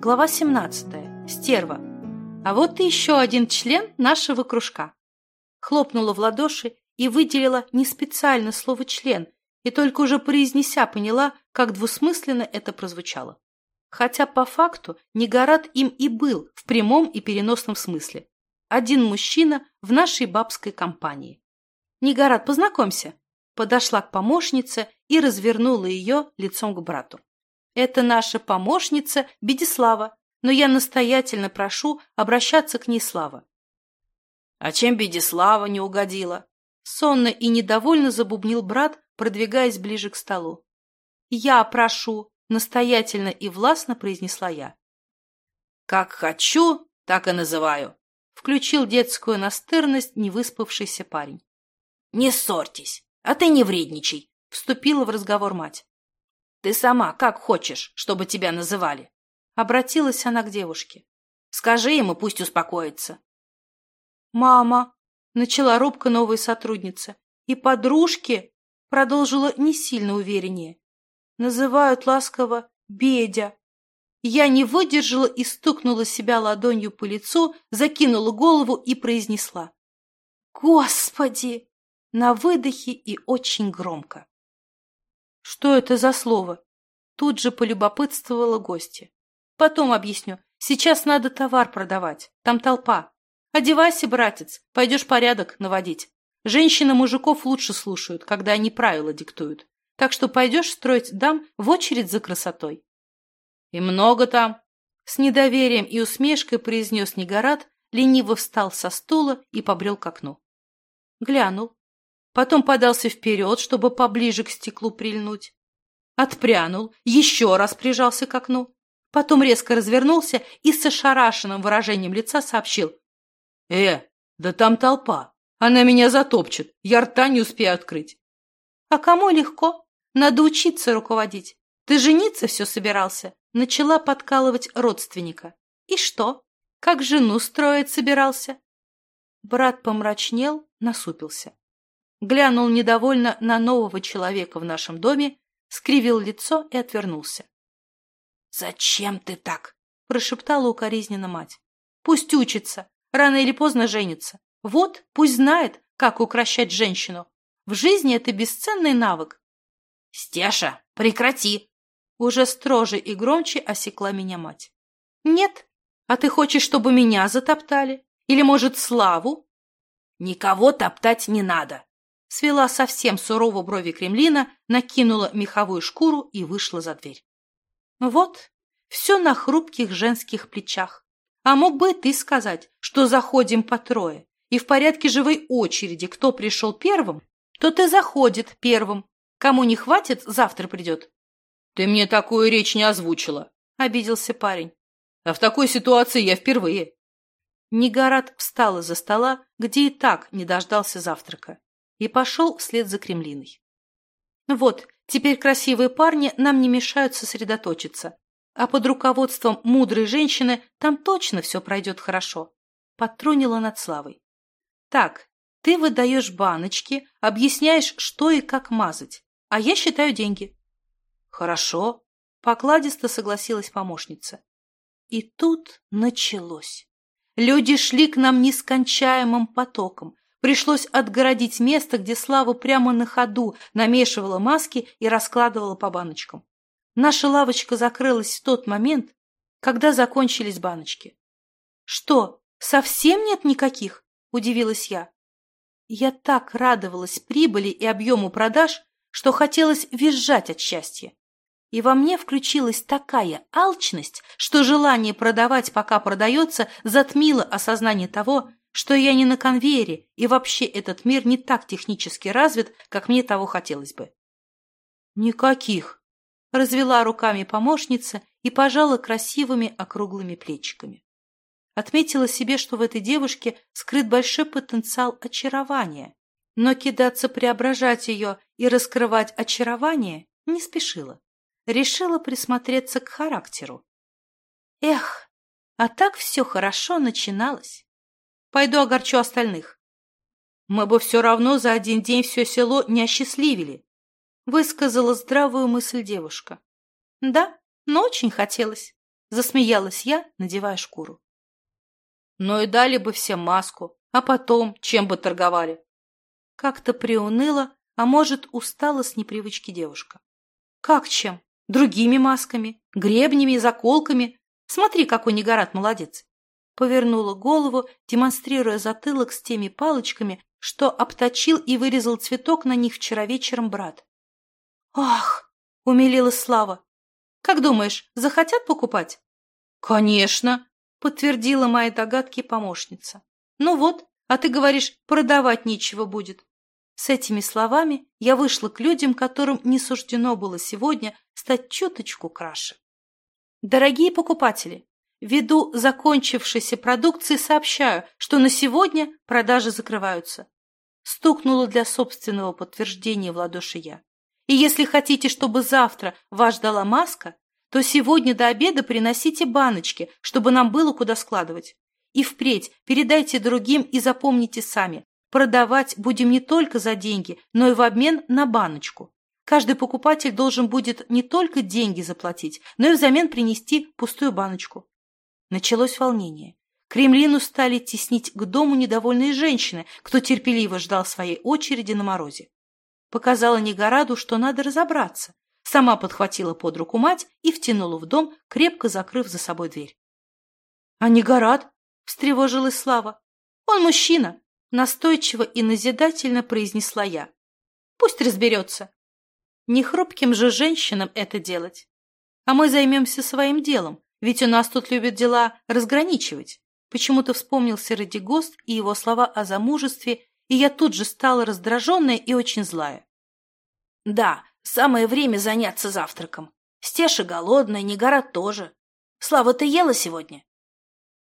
Глава 17. Стерва. А вот и еще один член нашего кружка. Хлопнула в ладоши и выделила не специально слово «член», и только уже произнеся поняла, как двусмысленно это прозвучало. Хотя по факту Негорат им и был в прямом и переносном смысле. Один мужчина в нашей бабской компании. «Негорат, познакомься!» Подошла к помощнице и развернула ее лицом к брату. Это наша помощница Бедислава, но я настоятельно прошу обращаться к ней Слава. А чем Бедислава не угодила? Сонно и недовольно забубнил брат, продвигаясь ближе к столу. Я прошу, настоятельно и властно произнесла я. Как хочу, так и называю. Включил детскую настырность невыспавшийся парень. Не ссорьтесь, а ты не вредничай, вступила в разговор мать. Ты сама как хочешь, чтобы тебя называли? Обратилась она к девушке. Скажи ему, пусть успокоится. Мама, начала робко новая сотрудница. И подружки, продолжила не сильно увереннее, называют ласково Бедя. Я не выдержала и стукнула себя ладонью по лицу, закинула голову и произнесла. «Господи!» на выдохе и очень громко. Что это за слово? Тут же полюбопытствовала гостья. Потом объясню. Сейчас надо товар продавать. Там толпа. Одевайся, братец, пойдешь порядок наводить. Женщины мужиков лучше слушают, когда они правила диктуют. Так что пойдешь строить дам в очередь за красотой. И много там. С недоверием и усмешкой произнес Негорат, лениво встал со стула и побрел к окну. Глянул потом подался вперед, чтобы поближе к стеклу прильнуть. Отпрянул, еще раз прижался к окну, потом резко развернулся и с ошарашенным выражением лица сообщил. «Э, да там толпа, она меня затопчет, я рта не успею открыть». «А кому легко? Надо учиться руководить. Ты жениться все собирался?» Начала подкалывать родственника. «И что? Как жену строить собирался?» Брат помрачнел, насупился глянул недовольно на нового человека в нашем доме, скривил лицо и отвернулся. «Зачем ты так?» – прошептала укоризненно мать. «Пусть учится, рано или поздно женится. Вот, пусть знает, как укращать женщину. В жизни это бесценный навык». «Стеша, прекрати!» Уже строже и громче осекла меня мать. «Нет, а ты хочешь, чтобы меня затоптали? Или, может, Славу?» «Никого топтать не надо!» Свела совсем сурово брови Кремлина, накинула меховую шкуру и вышла за дверь. Вот, все на хрупких женских плечах. А мог бы и ты сказать, что заходим по трое, и в порядке живой очереди, кто пришел первым, тот и заходит первым. Кому не хватит, завтра придет. — Ты мне такую речь не озвучила, — обиделся парень. — А в такой ситуации я впервые. Негорат встал из-за стола, где и так не дождался завтрака и пошел вслед за Кремлиной. Вот, теперь красивые парни нам не мешают сосредоточиться, а под руководством мудрой женщины там точно все пройдет хорошо. Подтрунила над Славой. Так, ты выдаешь баночки, объясняешь, что и как мазать, а я считаю деньги. Хорошо, покладисто согласилась помощница. И тут началось. Люди шли к нам нескончаемым потоком, Пришлось отгородить место, где Слава прямо на ходу намешивала маски и раскладывала по баночкам. Наша лавочка закрылась в тот момент, когда закончились баночки. «Что, совсем нет никаких?» – удивилась я. Я так радовалась прибыли и объему продаж, что хотелось визжать от счастья. И во мне включилась такая алчность, что желание продавать, пока продается, затмило осознание того, что я не на конвейере, и вообще этот мир не так технически развит, как мне того хотелось бы. Никаких. Развела руками помощница и пожала красивыми округлыми плечиками. Отметила себе, что в этой девушке скрыт большой потенциал очарования, но кидаться преображать ее и раскрывать очарование не спешила. Решила присмотреться к характеру. Эх, а так все хорошо начиналось. Пойду огорчу остальных. Мы бы все равно за один день все село не осчастливили, высказала здравую мысль девушка. Да, но очень хотелось. Засмеялась я, надевая шкуру. Но и дали бы всем маску, а потом чем бы торговали? Как-то приуныла, а может, устала с непривычки девушка. Как чем? Другими масками, гребнями, заколками. Смотри, какой Негорат молодец. Повернула голову, демонстрируя затылок с теми палочками, что обточил и вырезал цветок на них вчера вечером брат. «Ах!» — умилилась Слава. «Как думаешь, захотят покупать?» «Конечно!» — подтвердила мои догадки помощница. «Ну вот, а ты говоришь, продавать нечего будет». С этими словами я вышла к людям, которым не суждено было сегодня стать чуточку краше. Дорогие покупатели, ввиду закончившейся продукции сообщаю, что на сегодня продажи закрываются. Стукнула для собственного подтверждения в ладоши я. И если хотите, чтобы завтра вас ждала маска, то сегодня до обеда приносите баночки, чтобы нам было куда складывать. И впредь передайте другим и запомните сами. Продавать будем не только за деньги, но и в обмен на баночку. Каждый покупатель должен будет не только деньги заплатить, но и взамен принести пустую баночку. Началось волнение. Кремлину стали теснить к дому недовольные женщины, кто терпеливо ждал своей очереди на морозе. Показала Негораду, что надо разобраться. Сама подхватила под руку мать и втянула в дом, крепко закрыв за собой дверь. — А Негорад? — встревожилась Слава. — Он мужчина, — настойчиво и назидательно произнесла я. — Пусть разберется. Не хрупким же женщинам это делать. А мы займемся своим делом, ведь у нас тут любят дела разграничивать. Почему-то вспомнился Радигост и его слова о замужестве и я тут же стала раздраженная и очень злая. Да, самое время заняться завтраком. Стеша голодная, Негора тоже. Слава, ты ела сегодня?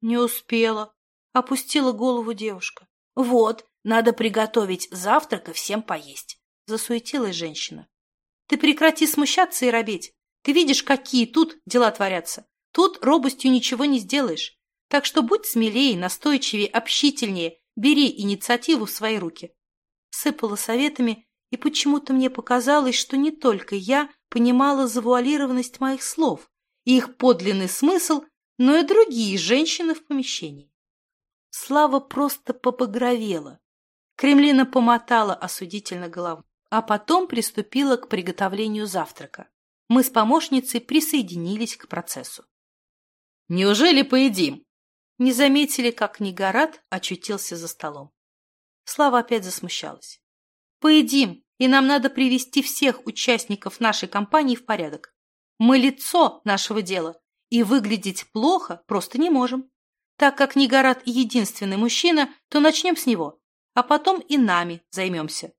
Не успела. Опустила голову девушка. Вот, надо приготовить завтрак и всем поесть. Засуетилась женщина. Ты прекрати смущаться и робеть. Ты видишь, какие тут дела творятся. Тут робостью ничего не сделаешь. Так что будь смелее, настойчивее, общительнее Бери инициативу в свои руки. Сыпала советами, и почему-то мне показалось, что не только я понимала завуалированность моих слов и их подлинный смысл, но и другие женщины в помещении. Слава просто попогровела. Кремлина помотала осудительно голову, а потом приступила к приготовлению завтрака. Мы с помощницей присоединились к процессу. «Неужели поедим?» Не заметили, как Негорат очутился за столом. Слава опять засмущалась. «Поедим, и нам надо привести всех участников нашей компании в порядок. Мы лицо нашего дела, и выглядеть плохо просто не можем. Так как Негорат единственный мужчина, то начнем с него, а потом и нами займемся».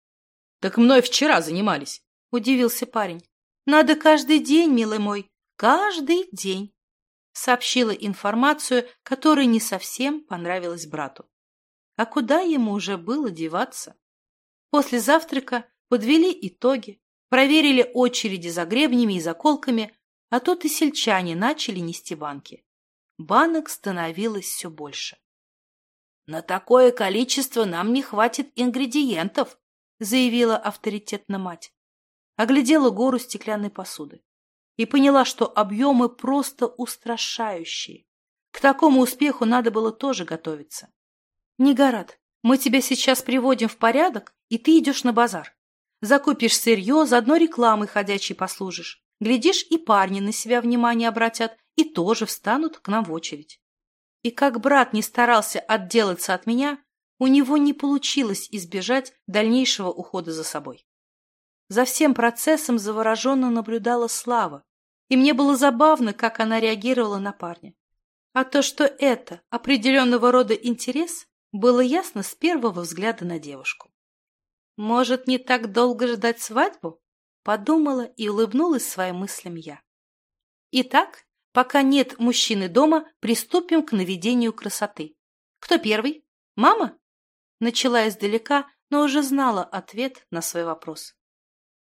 «Так мной вчера занимались», — удивился парень. «Надо каждый день, милый мой, каждый день» сообщила информацию, которая не совсем понравилась брату. А куда ему уже было деваться? После завтрака подвели итоги, проверили очереди за гребнями и заколками, а тут и сельчане начали нести банки. Банок становилось все больше. «На такое количество нам не хватит ингредиентов», заявила авторитетно мать. Оглядела гору стеклянной посуды и поняла, что объемы просто устрашающие. К такому успеху надо было тоже готовиться. Негорат, мы тебя сейчас приводим в порядок, и ты идешь на базар. Закупишь сырье, заодно рекламой ходячей послужишь. Глядишь, и парни на себя внимание обратят, и тоже встанут к нам в очередь. И как брат не старался отделаться от меня, у него не получилось избежать дальнейшего ухода за собой. За всем процессом завороженно наблюдала Слава, и мне было забавно, как она реагировала на парня. А то, что это определенного рода интерес, было ясно с первого взгляда на девушку. «Может, не так долго ждать свадьбу?» — подумала и улыбнулась своим мыслям я. «Итак, пока нет мужчины дома, приступим к наведению красоты. Кто первый? Мама?» Начала издалека, но уже знала ответ на свой вопрос.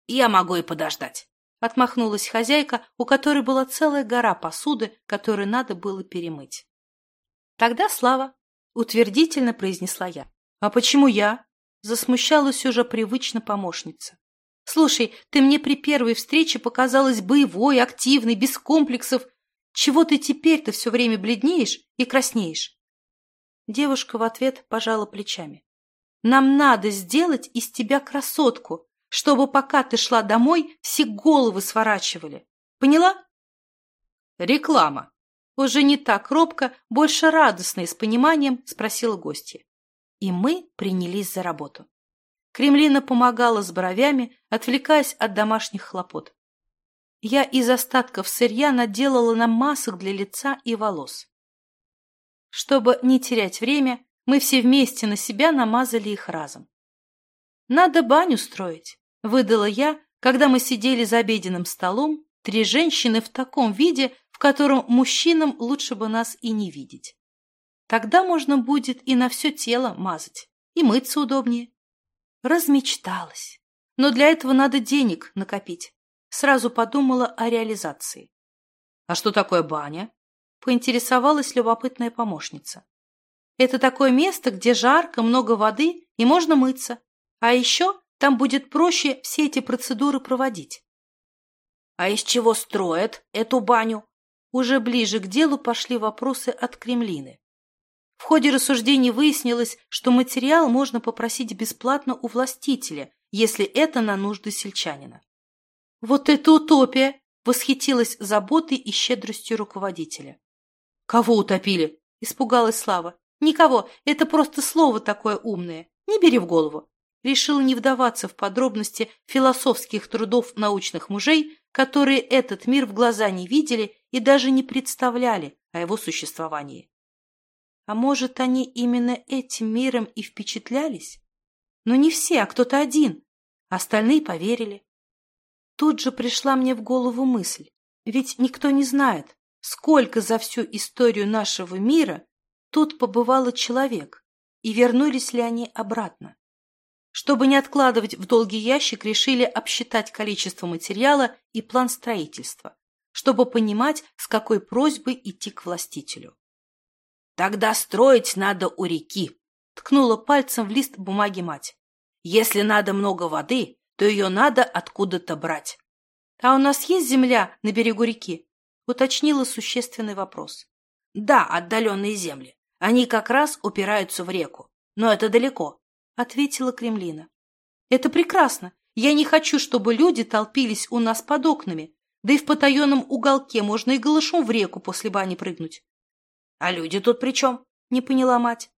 «Я могу и подождать». Отмахнулась хозяйка, у которой была целая гора посуды, которую надо было перемыть. Тогда Слава, утвердительно произнесла я. А почему я? Засмущалась уже привычно помощница. Слушай, ты мне при первой встрече показалась боевой, активной, без комплексов. Чего ты теперь-то все время бледнеешь и краснеешь? Девушка в ответ пожала плечами. Нам надо сделать из тебя красотку, чтобы пока ты шла домой, все головы сворачивали. Поняла? Реклама. Уже не так робко, больше радостно и с пониманием спросила гостья. И мы принялись за работу. Кремлина помогала с бровями, отвлекаясь от домашних хлопот. Я из остатков сырья наделала нам масок для лица и волос. Чтобы не терять время, мы все вместе на себя намазали их разом. «Надо баню строить», — выдала я, когда мы сидели за обеденным столом, три женщины в таком виде, в котором мужчинам лучше бы нас и не видеть. Тогда можно будет и на все тело мазать, и мыться удобнее. Размечталась. Но для этого надо денег накопить. Сразу подумала о реализации. «А что такое баня?» — поинтересовалась любопытная помощница. «Это такое место, где жарко, много воды и можно мыться. А еще там будет проще все эти процедуры проводить». «А из чего строят эту баню?» Уже ближе к делу пошли вопросы от Кремлины. В ходе рассуждений выяснилось, что материал можно попросить бесплатно у властителя, если это на нужды сельчанина. «Вот это утопия!» — восхитилась заботой и щедростью руководителя. «Кого утопили?» — испугалась Слава. «Никого, это просто слово такое умное. Не бери в голову». Решил не вдаваться в подробности философских трудов научных мужей, которые этот мир в глаза не видели и даже не представляли о его существовании. А может, они именно этим миром и впечатлялись? Но не все, а кто-то один. Остальные поверили. Тут же пришла мне в голову мысль. Ведь никто не знает, сколько за всю историю нашего мира тут побывало человек, и вернулись ли они обратно. Чтобы не откладывать в долгий ящик, решили обсчитать количество материала и план строительства, чтобы понимать, с какой просьбой идти к властителю. Тогда строить надо у реки, ткнула пальцем в лист бумаги мать. Если надо много воды, то ее надо откуда-то брать. А у нас есть земля на берегу реки? Уточнила существенный вопрос. Да, отдаленные земли. Они как раз упираются в реку. Но это далеко, ответила Кремлина. Это прекрасно. Я не хочу, чтобы люди толпились у нас под окнами. Да и в потаенном уголке можно и голышом в реку после бани прыгнуть. А люди тут при чем? Не поняла мать.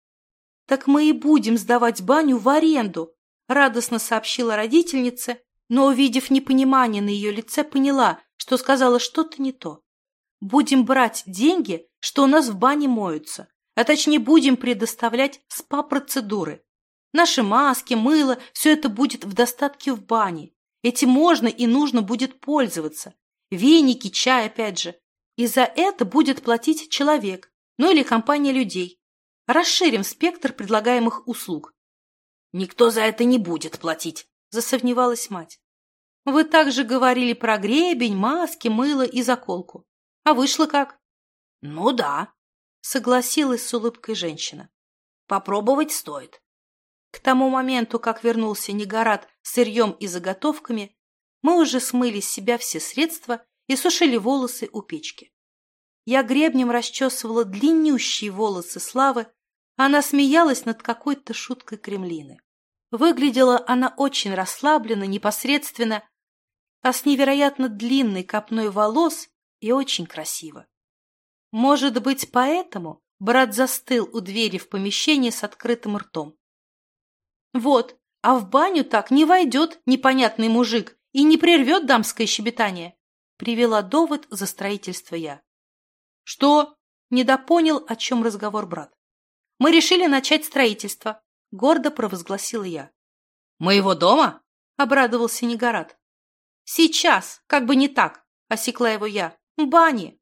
Так мы и будем сдавать баню в аренду, радостно сообщила родительница, но, увидев непонимание на ее лице, поняла, что сказала что-то не то. Будем брать деньги, что у нас в бане моются, а точнее будем предоставлять СПА-процедуры. Наши маски, мыло – все это будет в достатке в бане. Этим можно и нужно будет пользоваться. Веники, чай опять же. И за это будет платить человек, ну или компания людей. Расширим спектр предлагаемых услуг. Никто за это не будет платить, засомневалась мать. Вы также говорили про гребень, маски, мыло и заколку. А вышло как? Ну да, согласилась с улыбкой женщина. Попробовать стоит. К тому моменту, как вернулся Негорат сырьем и заготовками, мы уже смыли с себя все средства и сушили волосы у печки. Я гребнем расчесывала длиннющие волосы Славы, она смеялась над какой-то шуткой Кремлины. Выглядела она очень расслабленно, непосредственно, а с невероятно длинной копной волос и очень красиво. Может быть, поэтому брат застыл у двери в помещении с открытым ртом. Вот, а в баню так не войдет непонятный мужик и не прервет дамское щебетание, привела довод за строительство я. «Что?» – недопонял, о чем разговор брат. «Мы решили начать строительство», – гордо провозгласила я. «Моего дома?» – обрадовался Негорат. «Сейчас, как бы не так», – осекла его я. «Бани».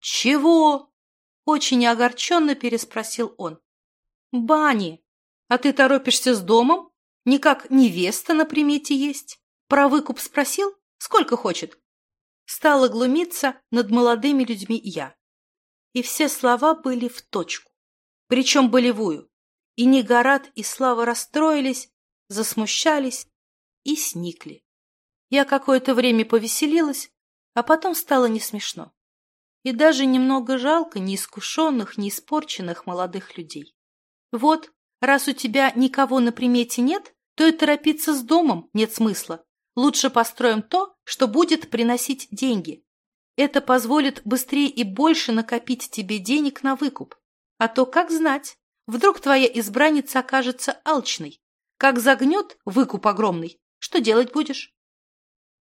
«Чего?» – очень огорченно переспросил он. «Бани. А ты торопишься с домом? Никак невеста на примете есть. Про выкуп спросил? Сколько хочет?» Стала глумиться над молодыми людьми я и все слова были в точку, причем болевую. И Негорат, и Слава расстроились, засмущались и сникли. Я какое-то время повеселилась, а потом стало не смешно. И даже немного жалко неискушенных, неиспорченных молодых людей. Вот, раз у тебя никого на примете нет, то и торопиться с домом нет смысла. Лучше построим то, что будет приносить деньги. Это позволит быстрее и больше накопить тебе денег на выкуп. А то как знать, вдруг твоя избранница окажется алчной. Как загнет выкуп огромный, что делать будешь?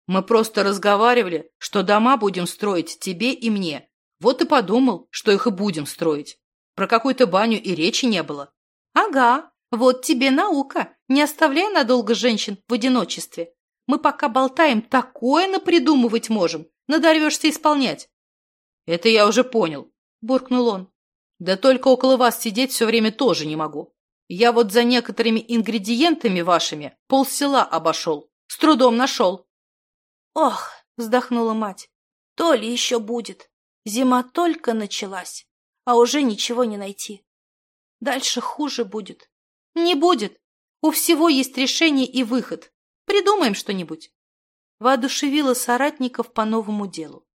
Мы просто разговаривали, что дома будем строить тебе и мне. Вот и подумал, что их и будем строить. Про какую-то баню и речи не было. Ага, вот тебе наука. Не оставляй надолго женщин в одиночестве. Мы пока болтаем, такое напридумывать можем. Надорвешься исполнять. Это я уже понял, буркнул он. Да только около вас сидеть все время тоже не могу. Я вот за некоторыми ингредиентами вашими полсела обошел. С трудом нашел. Ох, вздохнула мать, то ли еще будет. Зима только началась, а уже ничего не найти. Дальше хуже будет. Не будет. У всего есть решение и выход. Придумаем что-нибудь. Воодушевила соратников по новому делу.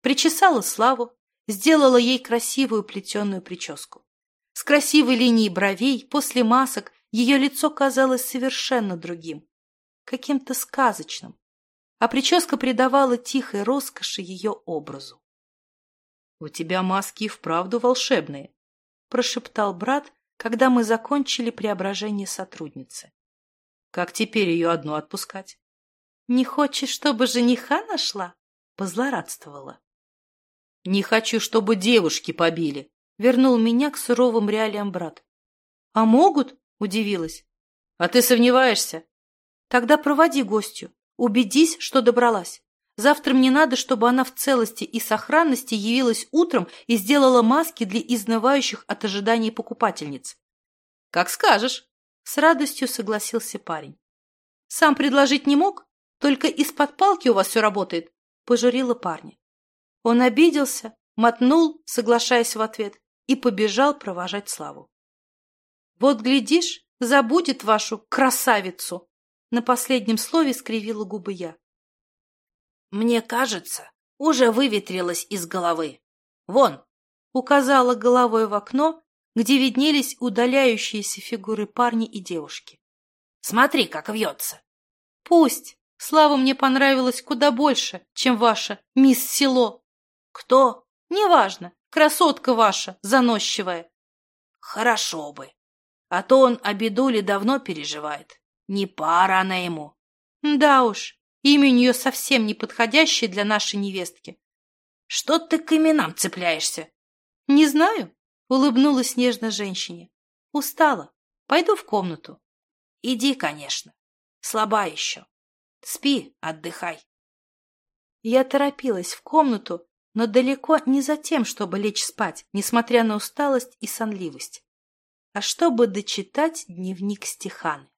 Причесала Славу, сделала ей красивую плетеную прическу. С красивой линией бровей, после масок, ее лицо казалось совершенно другим, каким-то сказочным, а прическа придавала тихой роскоши ее образу. — У тебя маски и вправду волшебные, — прошептал брат, когда мы закончили преображение сотрудницы. — Как теперь ее одну отпускать? — Не хочешь, чтобы жениха нашла? — позлорадствовала. — Не хочу, чтобы девушки побили, — вернул меня к суровым реалиям брат. — А могут? — удивилась. — А ты сомневаешься? — Тогда проводи гостью. Убедись, что добралась. Завтра мне надо, чтобы она в целости и сохранности явилась утром и сделала маски для изнывающих от ожиданий покупательниц. — Как скажешь, — с радостью согласился парень. — Сам предложить не мог? Только из-под палки у вас все работает, — пожурила парня. Он обиделся, мотнул, соглашаясь в ответ, и побежал провожать Славу. — Вот, глядишь, забудет вашу красавицу! На последнем слове скривила губы я. «Мне кажется, уже выветрилась из головы. Вон!» Указала головой в окно, где виднелись удаляющиеся фигуры парня и девушки. «Смотри, как вьется!» «Пусть! Слава мне понравилась куда больше, чем ваша мисс Село!» «Кто?» «Неважно, красотка ваша, заносчивая!» «Хорошо бы! А то он о бедуле давно переживает. Не пара она ему. Да уж, имя у нее совсем не подходящее для нашей невестки. Что ты к именам цепляешься? Не знаю, улыбнулась нежно женщине. Устала. Пойду в комнату. Иди, конечно. Слаба еще. Спи, отдыхай. Я торопилась в комнату, но далеко не за тем, чтобы лечь спать, несмотря на усталость и сонливость, а чтобы дочитать дневник Стиханы.